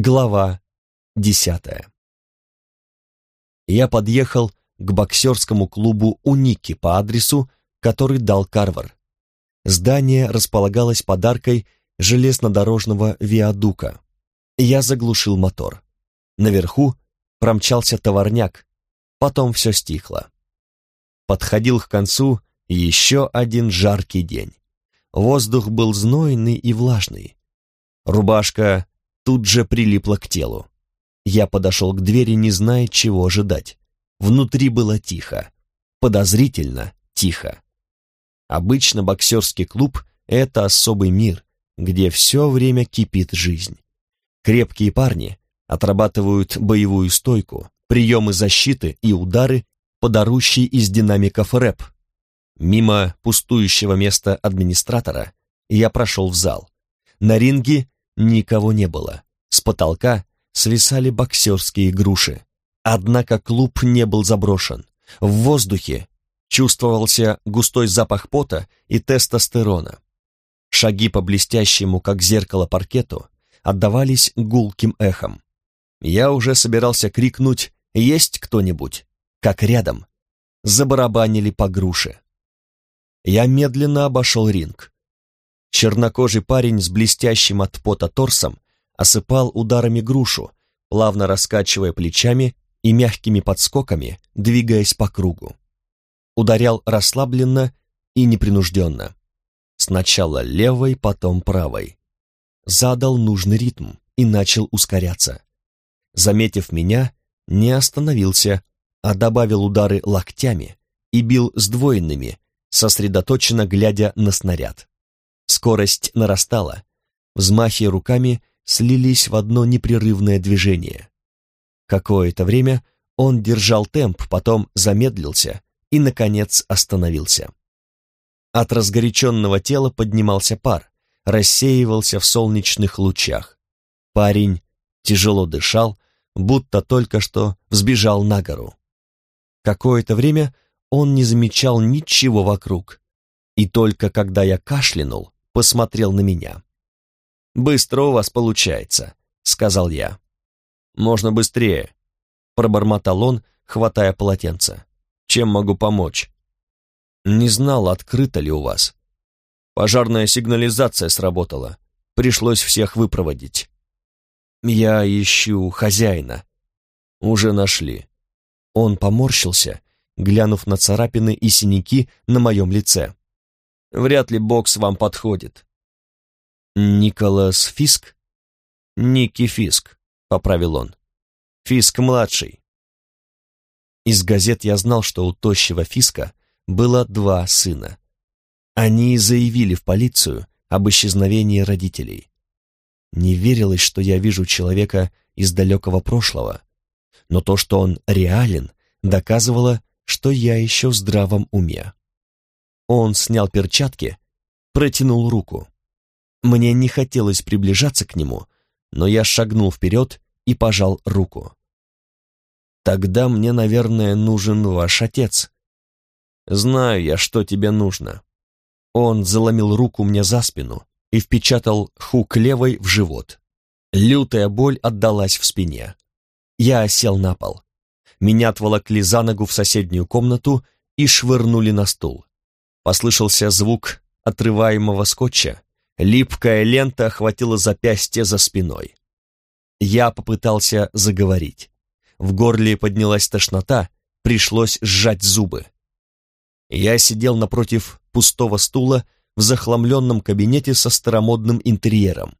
Глава десятая Я подъехал к боксерскому клубу у Ники по адресу, который дал Карвар. Здание располагалось подаркой железнодорожного виадука. Я заглушил мотор. Наверху промчался товарняк, потом все стихло. Подходил к концу еще один жаркий день. Воздух был знойный и влажный. Рубашка тут же прилипла к телу. Я подошел к двери, не зная, чего ожидать. Внутри было тихо, подозрительно тихо. Обычно боксерский клуб — это особый мир, где все время кипит жизнь. Крепкие парни отрабатывают боевую стойку, приемы защиты и удары, подарущий из динамиков рэп. Мимо пустующего места администратора я прошел в зал. На ринге никого не было. С потолка свисали боксерские груши. Однако клуб не был заброшен. В воздухе чувствовался густой запах пота и тестостерона. Шаги по блестящему, как зеркало, паркету отдавались гулким эхом. Я уже собирался крикнуть «Есть кто-нибудь?», как рядом забарабанили по груше. Я медленно обошел ринг. Чернокожий парень с блестящим от пота торсом осыпал ударами грушу, плавно раскачивая плечами и мягкими подскоками, двигаясь по кругу. Ударял расслабленно и непринужденно. Сначала левой, потом правой. Задал нужный ритм и начал ускоряться. Заметив меня, не остановился, а добавил удары локтями и бил сдвоенными, сосредоточенно глядя на снаряд. Скорость нарастала, взмахи руками слились в одно непрерывное движение. Какое-то время он держал темп, потом замедлился и, наконец, остановился. От разгоряченного тела поднимался пар, рассеивался в солнечных лучах. Парень тяжело дышал, будто только что взбежал на гору. Какое-то время он не замечал ничего вокруг, и только когда я кашлянул, посмотрел на меня. «Быстро у вас получается», — сказал я. «Можно быстрее», — пробормотал он, хватая полотенце. «Чем могу помочь?» «Не знал, открыто ли у вас. Пожарная сигнализация сработала. Пришлось всех выпроводить». «Я ищу хозяина». «Уже нашли». Он поморщился, глянув на царапины и синяки на моем лице. «Вряд ли бокс вам подходит». «Николас Фиск?» «Ники Фиск», — поправил он. «Фиск-младший». Из газет я знал, что у тощего Фиска было два сына. Они заявили в полицию об исчезновении родителей. Не верилось, что я вижу человека из далекого прошлого, но то, что он реален, доказывало, что я еще в здравом уме. Он снял перчатки, протянул руку. Мне не хотелось приближаться к нему, но я шагнул вперед и пожал руку. «Тогда мне, наверное, нужен ваш отец». «Знаю я, что тебе нужно». Он заломил руку мне за спину и впечатал хук левой в живот. Лютая боль отдалась в спине. Я осел на пол. Меня отволокли за ногу в соседнюю комнату и швырнули на стул. Послышался звук отрываемого скотча. Липкая лента охватила запястье за спиной. Я попытался заговорить. В горле поднялась тошнота, пришлось сжать зубы. Я сидел напротив пустого стула в захламленном кабинете со старомодным интерьером.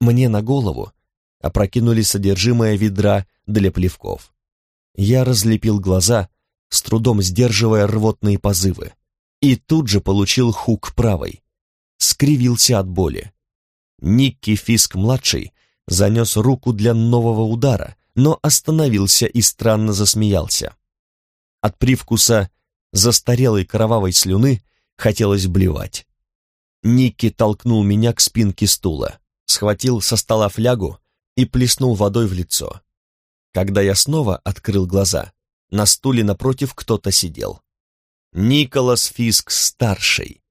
Мне на голову опрокинули содержимое ведра для плевков. Я разлепил глаза, с трудом сдерживая рвотные позывы, и тут же получил хук правой. Скривился от боли. Никки Фиск-младший занес руку для нового удара, но остановился и странно засмеялся. От привкуса застарелой кровавой слюны хотелось блевать. Никки толкнул меня к спинке стула, схватил со стола флягу и плеснул водой в лицо. Когда я снова открыл глаза, на стуле напротив кто-то сидел. Николас Фиск-старший.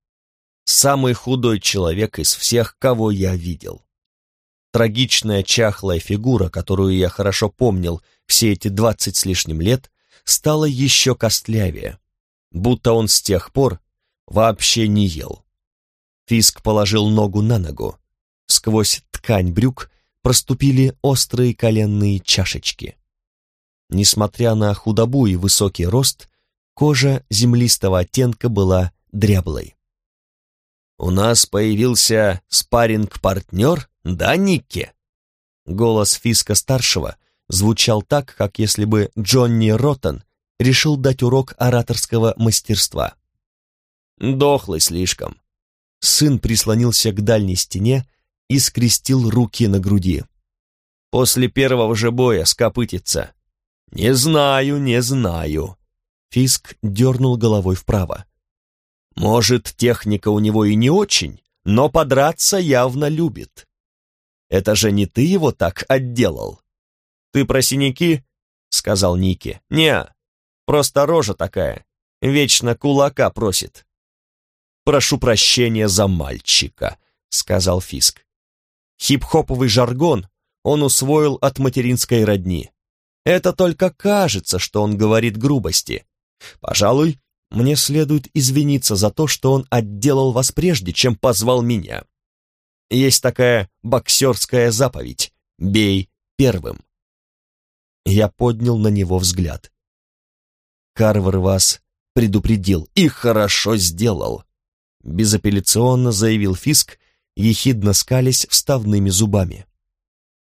Самый худой человек из всех, кого я видел. трагичная чахлая фигура, которую я хорошо помнил все эти двадцать с лишним лет, стала еще костлявее, будто он с тех пор вообще не ел. Фиск положил ногу на ногу. Сквозь ткань брюк проступили острые коленные чашечки. Несмотря на худобу и высокий рост, кожа землистого оттенка была дряблой. «У нас появился спарринг-партнер, да, Никки?» Голос Фиска-старшего звучал так, как если бы Джонни Роттон решил дать урок ораторского мастерства. «Дохлый слишком». Сын прислонился к дальней стене и скрестил руки на груди. «После первого же боя скопытится». «Не знаю, не знаю». Фиск дернул головой вправо. «Может, техника у него и не очень, но подраться явно любит. Это же не ты его так отделал?» «Ты про синяки?» — сказал Ники. «Не, просто рожа такая, вечно кулака просит». «Прошу прощения за мальчика», — сказал Фиск. Хип-хоповый жаргон он усвоил от материнской родни. Это только кажется, что он говорит грубости. Пожалуй, мне следует извиниться за то, что он отделал вас прежде, чем позвал меня. Есть такая боксерская заповедь «Бей первым». Я поднял на него взгляд. Карвар вас предупредил и хорошо сделал. Безапелляционно заявил Фиск, ехидно скались вставными зубами.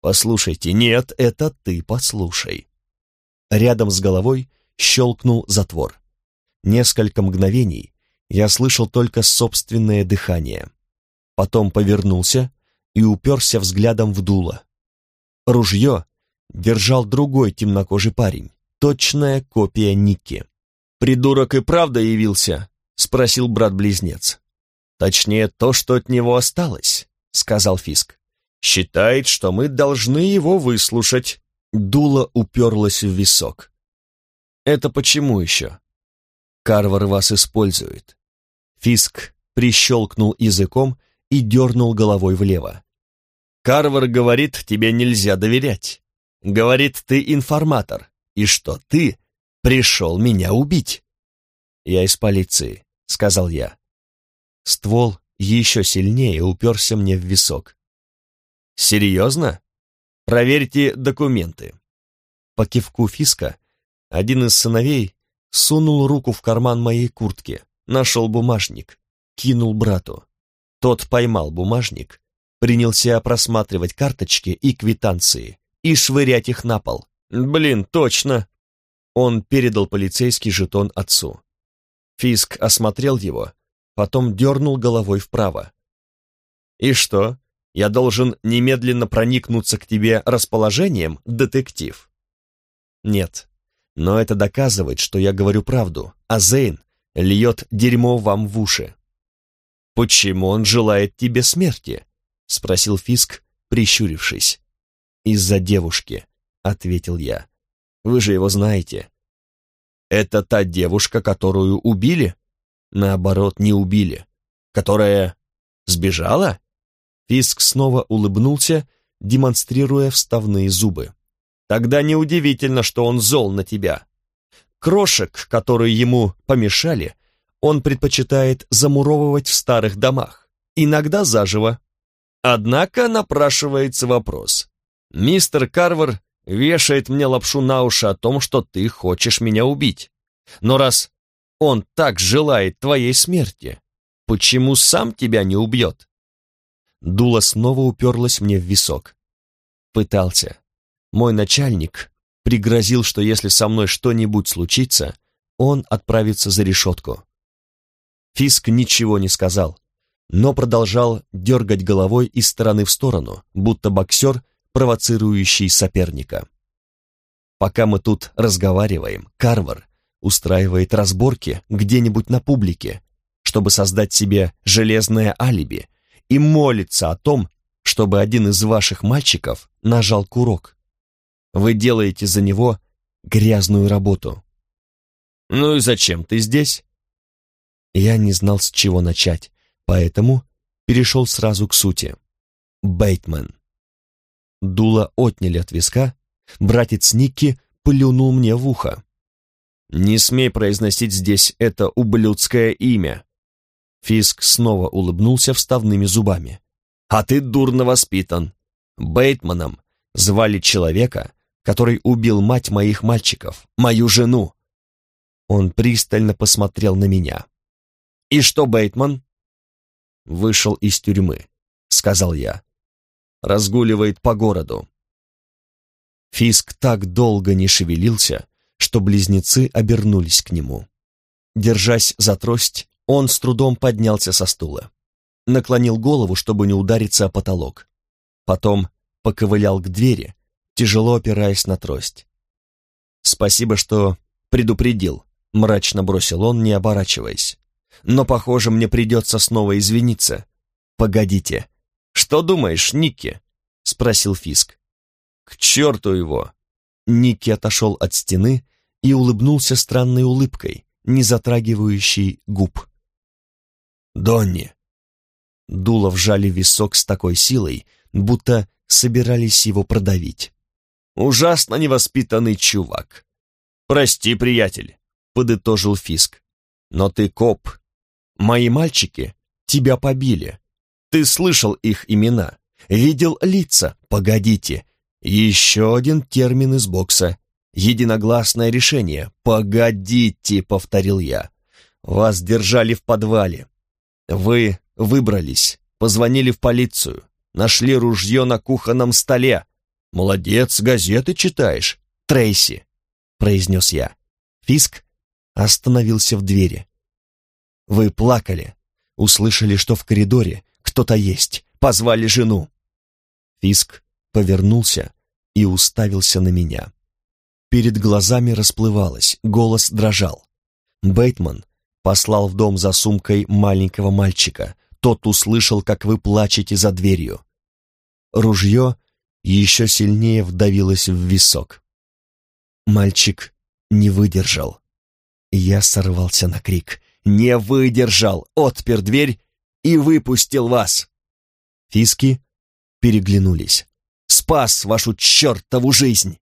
«Послушайте, нет, это ты послушай». Рядом с головой щелкнул затвор. Несколько мгновений я слышал только собственное дыхание. Потом повернулся и уперся взглядом в дуло. Ружье держал другой темнокожий парень, точная копия Никки. «Придурок и правда явился?» — спросил брат-близнец. «Точнее, то, что от него осталось», — сказал Фиск. «Считает, что мы должны его выслушать». Дуло уперлось в висок. «Это почему еще?» «Карвар вас использует». Фиск прищелкнул языком и дернул головой влево. «Карвар говорит, тебе нельзя доверять. Говорит, ты информатор, и что ты пришел меня убить». «Я из полиции», — сказал я. Ствол еще сильнее уперся мне в висок. «Серьезно? Проверьте документы». По кивку Фиска один из сыновей сунул руку в карман моей куртки, нашел бумажник, кинул брату. Тот поймал бумажник, принялся просматривать карточки и квитанции и швырять их на пол. «Блин, точно!» Он передал полицейский жетон отцу. Фиск осмотрел его потом дернул головой вправо. «И что, я должен немедленно проникнуться к тебе расположением, детектив?» «Нет, но это доказывает, что я говорю правду, а Зейн льет дерьмо вам в уши». «Почему он желает тебе смерти?» — спросил Фиск, прищурившись. «Из-за девушки», — ответил я. «Вы же его знаете». «Это та девушка, которую убили?» наоборот, не убили, которая сбежала? Фиск снова улыбнулся, демонстрируя вставные зубы. Тогда неудивительно, что он зол на тебя. Крошек, которые ему помешали, он предпочитает замуровывать в старых домах, иногда заживо. Однако напрашивается вопрос. Мистер Карвер вешает мне лапшу на уши о том, что ты хочешь меня убить. Но раз он так желает твоей смерти. Почему сам тебя не убьет?» Дуло снова уперлась мне в висок. Пытался. Мой начальник пригрозил, что если со мной что-нибудь случится, он отправится за решетку. Фиск ничего не сказал, но продолжал дергать головой из стороны в сторону, будто боксер, провоцирующий соперника. Пока мы тут разговариваем, Карвар устраивает разборки где-нибудь на публике, чтобы создать себе железное алиби и молится о том, чтобы один из ваших мальчиков нажал курок. Вы делаете за него грязную работу. Ну и зачем ты здесь? Я не знал, с чего начать, поэтому перешел сразу к сути. Бейтмен. Дуло отняли от виска, братец Никки плюнул мне в ухо. «Не смей произносить здесь это ублюдское имя!» Фиск снова улыбнулся вставными зубами. «А ты дурно воспитан. Бейтманом звали человека, который убил мать моих мальчиков, мою жену. Он пристально посмотрел на меня. «И что, Бейтман?» «Вышел из тюрьмы», — сказал я. «Разгуливает по городу». Фиск так долго не шевелился, что близнецы обернулись к нему. Держась за трость, он с трудом поднялся со стула. Наклонил голову, чтобы не удариться о потолок. Потом поковылял к двери, тяжело опираясь на трость. «Спасибо, что предупредил», — мрачно бросил он, не оборачиваясь. «Но, похоже, мне придется снова извиниться. Погодите. Что думаешь, Никки?» — спросил Фиск. «К черту его!» Никки отошел от стены и улыбнулся странной улыбкой, не затрагивающей губ. «Донни!» Дуло вжали висок с такой силой, будто собирались его продавить. «Ужасно невоспитанный чувак!» «Прости, приятель!» — подытожил Фиск. «Но ты коп. Мои мальчики тебя побили. Ты слышал их имена, видел лица. Погодите, еще один термин из бокса. Единогласное решение. «Погодите», — повторил я. «Вас держали в подвале. Вы выбрались, позвонили в полицию, нашли ружье на кухонном столе. Молодец, газеты читаешь, Трейси», — произнес я. Фиск остановился в двери. «Вы плакали, услышали, что в коридоре кто-то есть, позвали жену». Фиск повернулся и уставился на меня. Перед глазами расплывалось, голос дрожал. Бейтман послал в дом за сумкой маленького мальчика. Тот услышал, как вы плачете за дверью. Ружье еще сильнее вдавилось в висок. Мальчик не выдержал. Я сорвался на крик. «Не выдержал!» Отпер дверь и выпустил вас. Фиски переглянулись. «Спас вашу чертову жизнь!»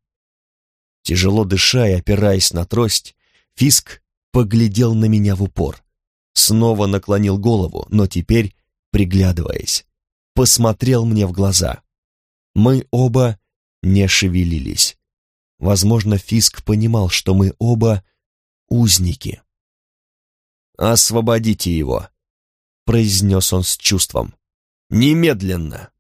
Тяжело дыша и опираясь на трость, Фиск поглядел на меня в упор. Снова наклонил голову, но теперь, приглядываясь, посмотрел мне в глаза. Мы оба не шевелились. Возможно, Фиск понимал, что мы оба узники. «Освободите его», — произнес он с чувством. «Немедленно!»